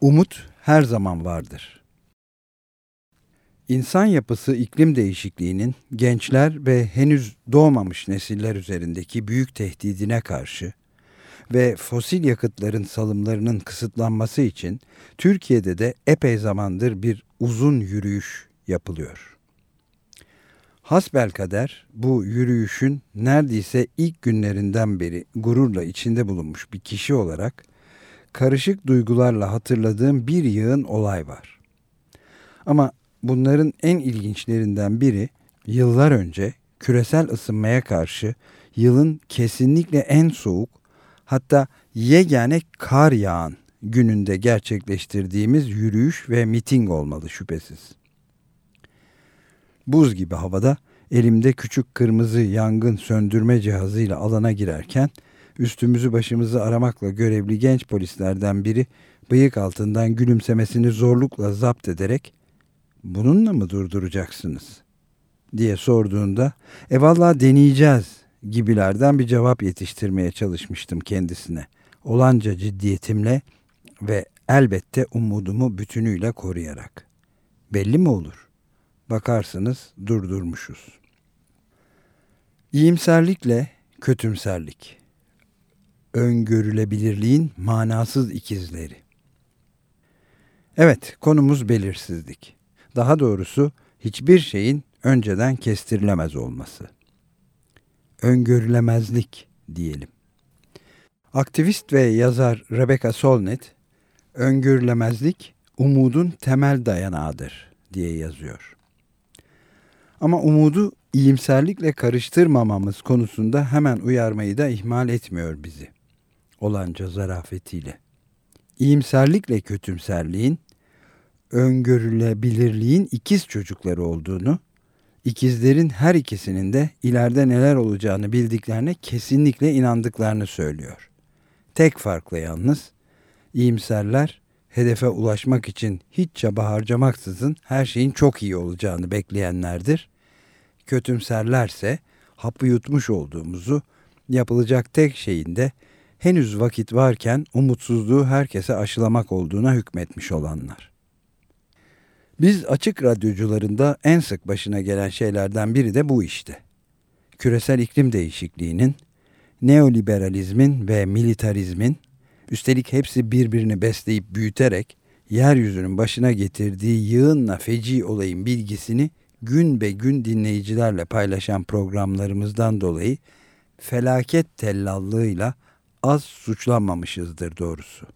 Umut her zaman vardır. İnsan yapısı iklim değişikliğinin gençler ve henüz doğmamış nesiller üzerindeki büyük tehdidine karşı ve fosil yakıtların salımlarının kısıtlanması için Türkiye'de de epey zamandır bir uzun yürüyüş yapılıyor. Hasbelkader bu yürüyüşün neredeyse ilk günlerinden beri gururla içinde bulunmuş bir kişi olarak karışık duygularla hatırladığım bir yığın olay var. Ama bunların en ilginçlerinden biri yıllar önce küresel ısınmaya karşı yılın kesinlikle en soğuk hatta yegane kar yağan gününde gerçekleştirdiğimiz yürüyüş ve miting olmalı şüphesiz. Buz gibi havada elimde küçük kırmızı yangın söndürme cihazıyla alana girerken üstümüzü başımızı aramakla görevli genç polislerden biri bıyık altından gülümsemesini zorlukla zapt ederek bununla mı durduracaksınız diye sorduğunda e valla deneyeceğiz gibilerden bir cevap yetiştirmeye çalışmıştım kendisine. Olanca ciddiyetimle ve elbette umudumu bütünüyle koruyarak. Belli mi olur? Bakarsınız durdurmuşuz. İyimserlikle kötümserlik öngörülebilirliğin manasız ikizleri. Evet, konumuz belirsizlik. Daha doğrusu hiçbir şeyin önceden kestirilemez olması. Öngörülemezlik diyelim. Aktivist ve yazar Rebecca Solnit, öngörülemezlik umudun temel dayanağıdır diye yazıyor. Ama umudu iyimserlikle karıştırmamamız konusunda hemen uyarmayı da ihmal etmiyor bizi olanca zarafetiyle. İyimserlikle kötümserliğin, öngörülebilirliğin ikiz çocukları olduğunu, ikizlerin her ikisinin de ileride neler olacağını bildiklerine kesinlikle inandıklarını söylüyor. Tek farkla yalnız, iyimserler hedefe ulaşmak için hiç çaba harcamaksızın her şeyin çok iyi olacağını bekleyenlerdir. Kötümserlerse hapı yutmuş olduğumuzu, yapılacak tek şeyin de henüz vakit varken umutsuzluğu herkese aşılamak olduğuna hükmetmiş olanlar. Biz açık radyocularında en sık başına gelen şeylerden biri de bu işte. Küresel iklim değişikliğinin, neoliberalizmin ve militarizmin, üstelik hepsi birbirini besleyip büyüterek yeryüzünün başına getirdiği yığınla feci olayın bilgisini gün be gün dinleyicilerle paylaşan programlarımızdan dolayı felaket tellallığıyla az suçlanmamışızdır doğrusu.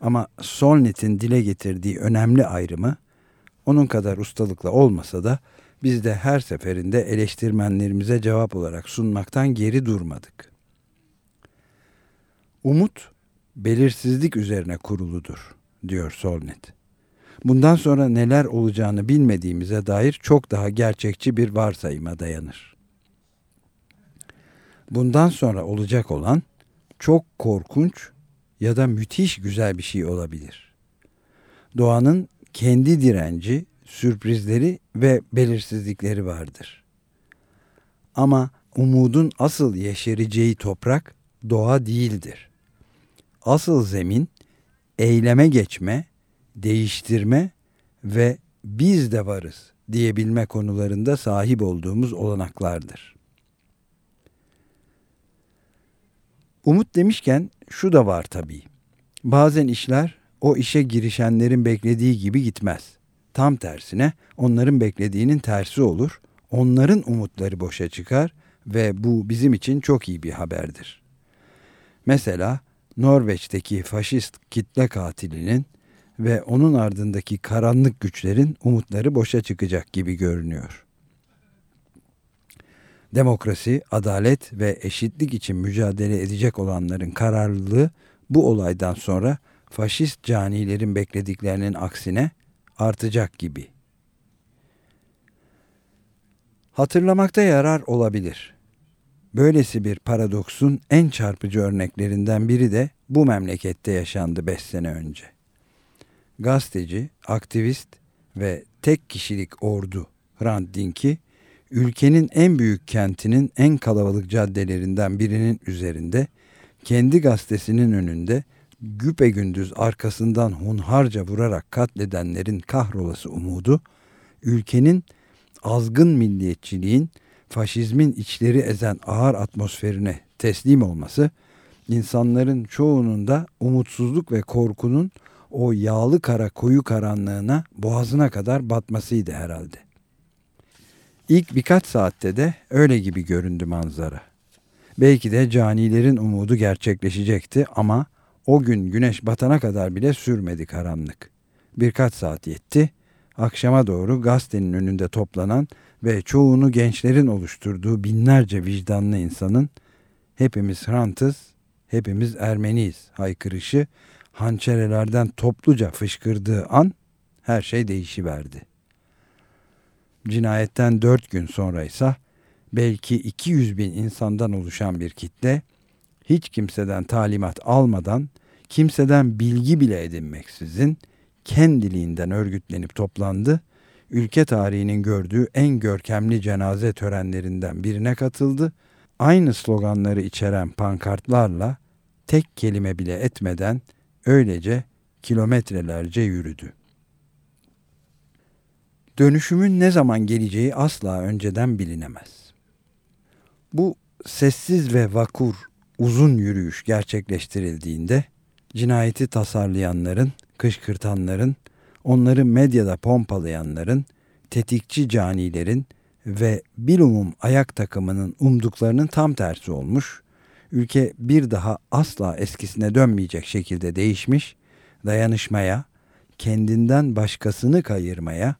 Ama Solnit'in dile getirdiği önemli ayrımı onun kadar ustalıkla olmasa da biz de her seferinde eleştirmenlerimize cevap olarak sunmaktan geri durmadık. Umut belirsizlik üzerine kuruludur diyor Solnit. Bundan sonra neler olacağını bilmediğimize dair çok daha gerçekçi bir varsayıma dayanır bundan sonra olacak olan çok korkunç ya da müthiş güzel bir şey olabilir. Doğanın kendi direnci, sürprizleri ve belirsizlikleri vardır. Ama umudun asıl yeşereceği toprak doğa değildir. Asıl zemin eyleme geçme, değiştirme ve biz de varız diyebilme konularında sahip olduğumuz olanaklardır. Umut demişken şu da var tabii. Bazen işler o işe girişenlerin beklediği gibi gitmez. Tam tersine onların beklediğinin tersi olur. Onların umutları boşa çıkar ve bu bizim için çok iyi bir haberdir. Mesela Norveç'teki faşist kitle katilinin ve onun ardındaki karanlık güçlerin umutları boşa çıkacak gibi görünüyor demokrasi, adalet ve eşitlik için mücadele edecek olanların kararlılığı bu olaydan sonra faşist canilerin beklediklerinin aksine artacak gibi. Hatırlamakta yarar olabilir. Böylesi bir paradoksun en çarpıcı örneklerinden biri de bu memlekette yaşandı beş sene önce. Gazeteci, aktivist ve tek kişilik ordu Hrant Dink'i ülkenin en büyük kentinin en kalabalık caddelerinden birinin üzerinde kendi gazetesinin önünde güpe gündüz arkasından hunharca vurarak katledenlerin kahrolası umudu, ülkenin azgın milliyetçiliğin, faşizmin içleri ezen ağır atmosferine teslim olması, insanların çoğunun da umutsuzluk ve korkunun o yağlı kara koyu karanlığına boğazına kadar batmasıydı herhalde. İlk birkaç saatte de öyle gibi göründü manzara. Belki de canilerin umudu gerçekleşecekti ama o gün güneş batana kadar bile sürmedi karanlık. Birkaç saat yetti. Akşama doğru gazetenin önünde toplanan ve çoğunu gençlerin oluşturduğu binlerce vicdanlı insanın hepimiz Hrantız, hepimiz Ermeniyiz haykırışı hançerelerden topluca fışkırdığı an her şey değişiverdi. Cinayetten dört gün sonra ise belki 200 bin insandan oluşan bir kitle hiç kimseden talimat almadan, kimseden bilgi bile edinmeksizin kendiliğinden örgütlenip toplandı, ülke tarihinin gördüğü en görkemli cenaze törenlerinden birine katıldı, aynı sloganları içeren pankartlarla tek kelime bile etmeden öylece kilometrelerce yürüdü. Dönüşümün ne zaman geleceği asla önceden bilinemez. Bu sessiz ve vakur uzun yürüyüş gerçekleştirildiğinde cinayeti tasarlayanların, kışkırtanların, onları medyada pompalayanların, tetikçi canilerin ve bilumum ayak takımının umduklarının tam tersi olmuş, ülke bir daha asla eskisine dönmeyecek şekilde değişmiş, dayanışmaya, kendinden başkasını kayırmaya,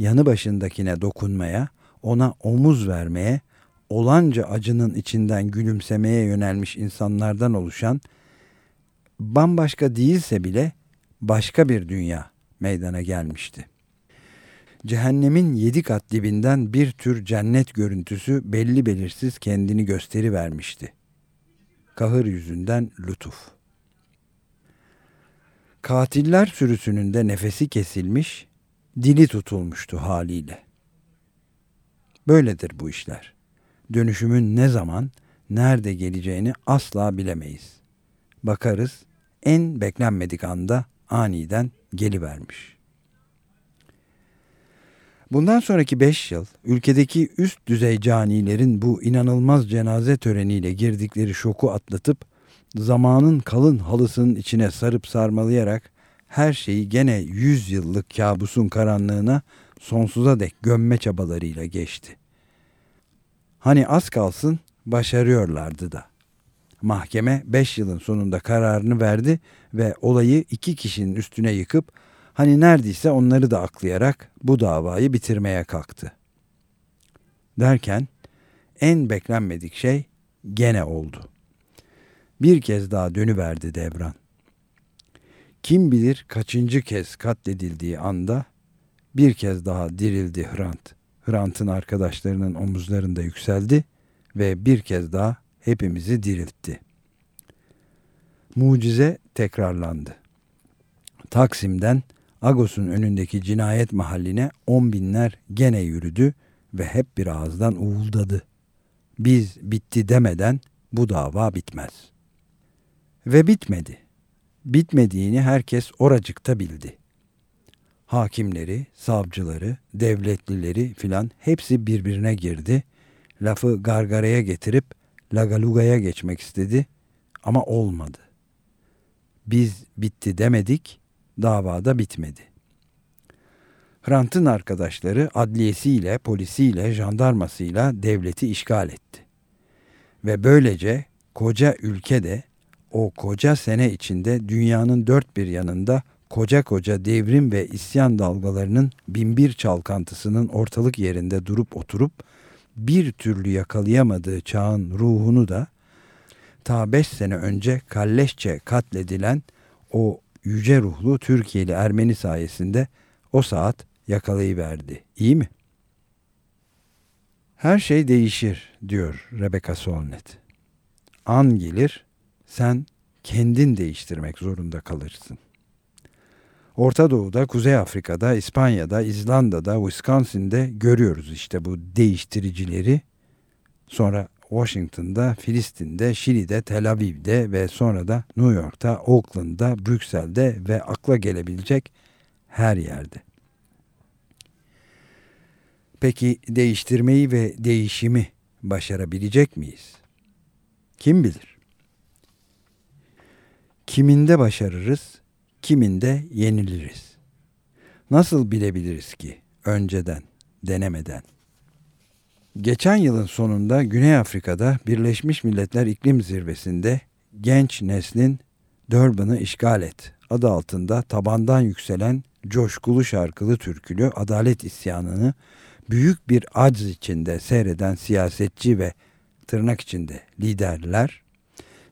yanı başındakine dokunmaya, ona omuz vermeye, olanca acının içinden gülümsemeye yönelmiş insanlardan oluşan, bambaşka değilse bile başka bir dünya meydana gelmişti. Cehennemin yedi kat dibinden bir tür cennet görüntüsü belli belirsiz kendini gösteri vermişti. Kahır yüzünden lütuf. Katiller sürüsünün de nefesi kesilmiş, dili tutulmuştu haliyle. Böyledir bu işler. Dönüşümün ne zaman, nerede geleceğini asla bilemeyiz. Bakarız en beklenmedik anda aniden gelivermiş. Bundan sonraki beş yıl ülkedeki üst düzey canilerin bu inanılmaz cenaze töreniyle girdikleri şoku atlatıp zamanın kalın halısının içine sarıp sarmalayarak her şeyi gene yüz yıllık kabusun karanlığına sonsuza dek gömme çabalarıyla geçti. Hani az kalsın başarıyorlardı da. Mahkeme beş yılın sonunda kararını verdi ve olayı iki kişinin üstüne yıkıp hani neredeyse onları da aklayarak bu davayı bitirmeye kalktı. Derken en beklenmedik şey gene oldu. Bir kez daha dönüverdi devran. Kim bilir kaçıncı kez katledildiği anda bir kez daha dirildi Hrant. Hrant'ın arkadaşlarının omuzlarında yükseldi ve bir kez daha hepimizi diriltti. Mucize tekrarlandı. Taksim'den Agos'un önündeki cinayet mahalline on binler gene yürüdü ve hep bir ağızdan uğuldadı. Biz bitti demeden bu dava bitmez. Ve bitmedi. Bitmediğini herkes oracıkta bildi. Hakimleri, savcıları, devletlileri filan hepsi birbirine girdi. Lafı gargaraya getirip lagalugaya geçmek istedi ama olmadı. Biz bitti demedik, davada bitmedi. Hrant'ın arkadaşları adliyesiyle, polisiyle, jandarmasıyla devleti işgal etti. Ve böylece koca ülkede o koca sene içinde dünyanın dört bir yanında koca koca devrim ve isyan dalgalarının binbir çalkantısının ortalık yerinde durup oturup bir türlü yakalayamadığı çağın ruhunu da ta beş sene önce kalleşçe katledilen o yüce ruhlu Türkiye'li Ermeni sayesinde o saat yakalayıverdi. İyi mi? Her şey değişir diyor Rebecca Solnit. An gelir sen kendin değiştirmek zorunda kalırsın. Orta Doğu'da, Kuzey Afrika'da, İspanya'da, İzlanda'da, Wisconsin'de görüyoruz işte bu değiştiricileri. Sonra Washington'da, Filistin'de, Şili'de, Tel Aviv'de ve sonra da New York'ta, Oakland'da, Brüksel'de ve akla gelebilecek her yerde. Peki değiştirmeyi ve değişimi başarabilecek miyiz? Kim bilir? Kiminde başarırız, kiminde yeniliriz. Nasıl bilebiliriz ki önceden, denemeden? Geçen yılın sonunda Güney Afrika'da Birleşmiş Milletler İklim Zirvesi'nde genç neslin Durban'ı işgal et adı altında tabandan yükselen coşkulu şarkılı türkülü adalet isyanını büyük bir acz içinde seyreden siyasetçi ve tırnak içinde liderler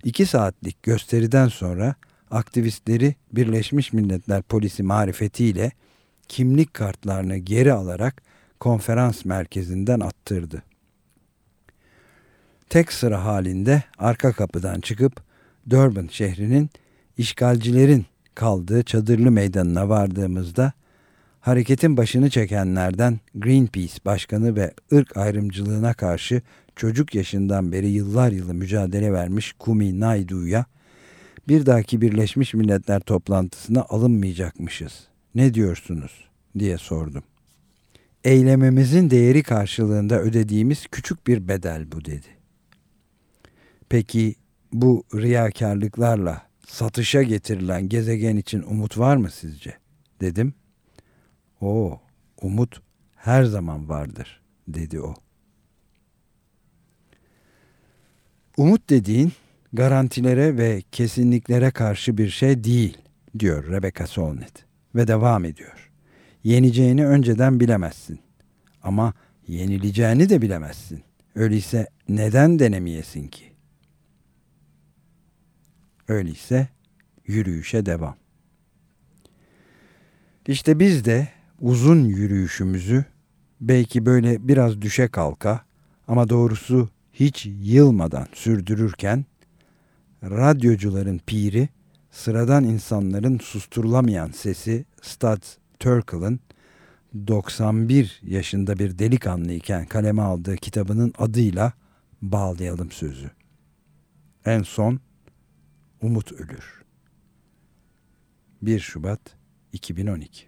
iki saatlik gösteriden sonra aktivistleri Birleşmiş Milletler polisi marifetiyle kimlik kartlarını geri alarak konferans merkezinden attırdı. Tek sıra halinde arka kapıdan çıkıp Durban şehrinin işgalcilerin kaldığı çadırlı meydanına vardığımızda hareketin başını çekenlerden Greenpeace Başkanı ve ırk ayrımcılığına karşı çocuk yaşından beri yıllar yılı mücadele vermiş Kumi Naidu'ya bir dahaki Birleşmiş Milletler toplantısına alınmayacakmışız. Ne diyorsunuz diye sordum. Eylememizin değeri karşılığında ödediğimiz küçük bir bedel bu dedi. Peki bu riyakarlıklarla satışa getirilen gezegen için umut var mı sizce? Dedim. O umut her zaman vardır dedi o. Umut dediğin garantilere ve kesinliklere karşı bir şey değil diyor Rebecca Solnit ve devam ediyor. Yeneceğini önceden bilemezsin ama yenileceğini de bilemezsin. Öyleyse neden denemeyesin ki? Öyleyse yürüyüşe devam. İşte biz de uzun yürüyüşümüzü belki böyle biraz düşe kalka ama doğrusu hiç yılmadan sürdürürken radyocuların piri, sıradan insanların susturulamayan sesi Studs Terkel'ın 91 yaşında bir delikanlı iken kaleme aldığı kitabının adıyla bağlayalım sözü. En son Umut Ölür 1 Şubat 2012